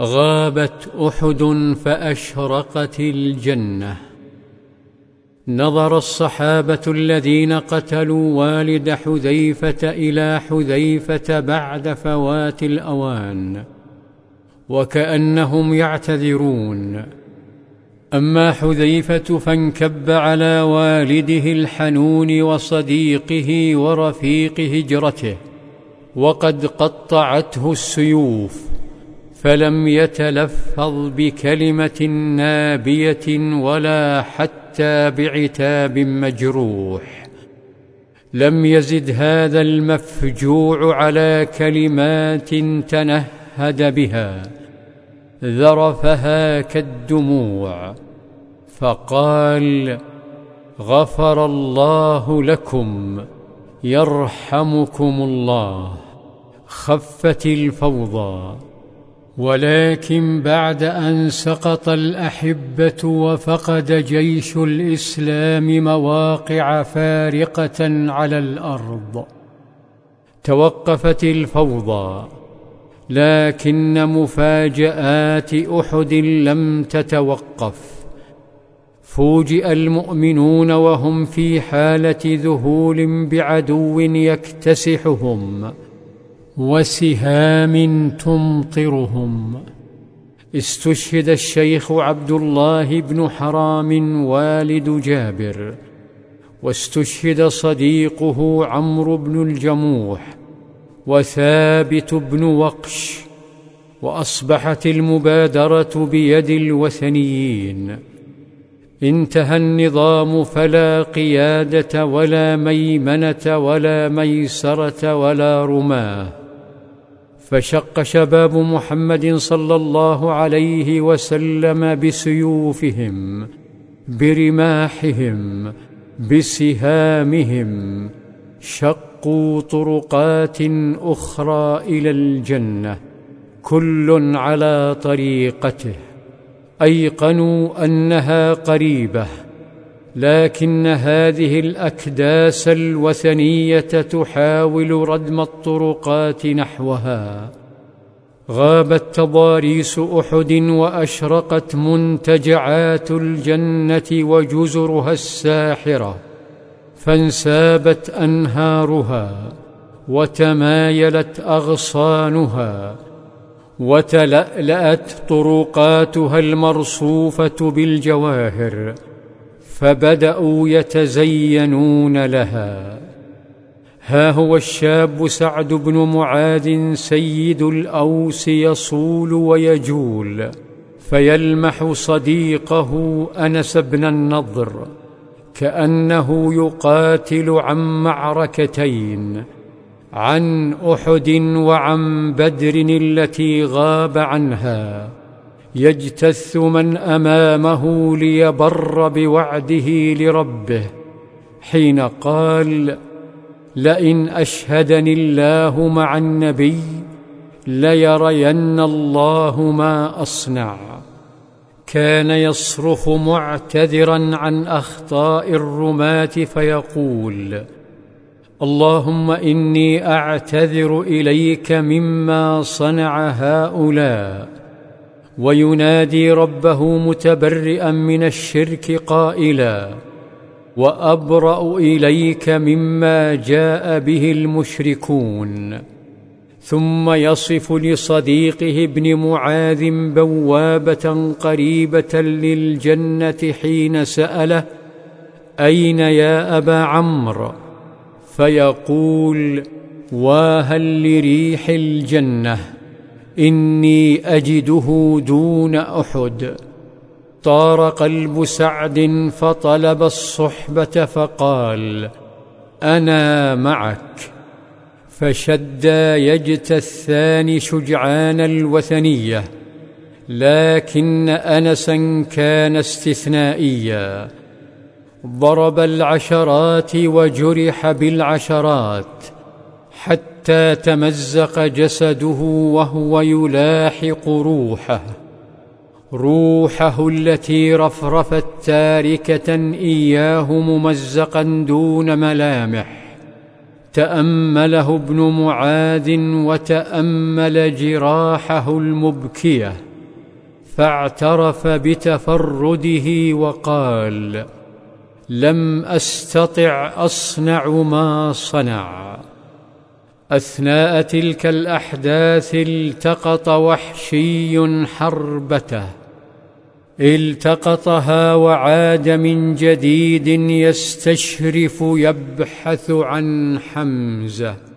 غابت أحد فأشرقت الجنة. نظر الصحابة الذين قتلوا والد حذيفة إلى حذيفة بعد فوات الأوان وكأنهم يعتذرون. أما حذيفة فانكب على والده الحنون وصديقه ورفيق هجرته وقد قطعته السيوف. فلم يتلفظ بكلمة نابية ولا حتى بعتاب مجروح. لم يزد هذا المفجوع على كلمات تنهد بها ذرفها كالدموع فقال غفر الله لكم يرحمكم الله خفت الفوضى. ولكن بعد أن سقط الأحبة وفقد جيش الإسلام مواقع فارقة على الأرض. توقفت الفوضى لكن مفاجآت أحد لم تتوقف. فوجئ المؤمنون وهم في حالة ذهول بعدو يكتسحهم. وسهام تمطرهم. استشهد الشيخ عبد الله بن حرام والد جابر واستشهد صديقه عمرو بن الجموح وثابت بن وقش وأصبحت المبادرة بيد الوثنيين. انتهى النظام فلا قيادة ولا ميمنة ولا ميسرة ولا رماة. فشق شباب محمد صلى الله عليه وسلم بسيوفهم برماحهم بسهامهم شقوا طرقات أخرى إلى الجنة كل على طريقته أيقنوا أنها قريبة. لكن هذه الأكداس الوثنية تحاول ردم الطرقات نحوها. غابت تضاريس أحد وأشرقت منتجعات الجنة وجزرها الساحرة فانسابت أنهارها وتمايلت أغصانها وتلألأت طرقاتها المرصوفة بالجواهر. فبدأوا يتزينون لها. ها هو الشاب سعد بن معاذ سيد الأوس يصول ويجول فيلمح صديقه أنس بن النضر كأنه يقاتل عن معركتين عن أحد وعن بدر التي غاب عنها. يجتث من أمامه ليبر بوعده لربه حين قال لئن أشهدني الله مع النبي ليرين الله ما أصنع كان يصرخ معتذرا عن أخطاء الرماة فيقول اللهم إني أعتذر إليك مما صنع هؤلاء وينادي ربه متبرئا من الشرك قائلا وأبرأ إليك مما جاء به المشركون. ثم يصف لصديقه ابن معاذ بوابة قريبة للجنة حين سأله أين يا أبا عمرو؟ فيقول واهل لريح الجنة. إني أجده دون أحد. طار قلب سعد فطلب الصحبة فقال أنا معك. فشد يجتثان شجعان الوثنية لكن أنسا كان استثنائيا. ضرب العشرات وجرح بالعشرات حتى تمزق جسده وهو يلاحق روحه. روحه التي رفرفت تاركة إياه ممزقا دون ملامح. تأمله ابن معاذ وتأمل جراحه المبكية. فاعترف بتفرده وقال لم أستطع أصنع ما صنع. أثناء تلك الأحداث التقط وحشي حربته. التقطها وعاد من جديد يستشرف يبحث عن حمزة.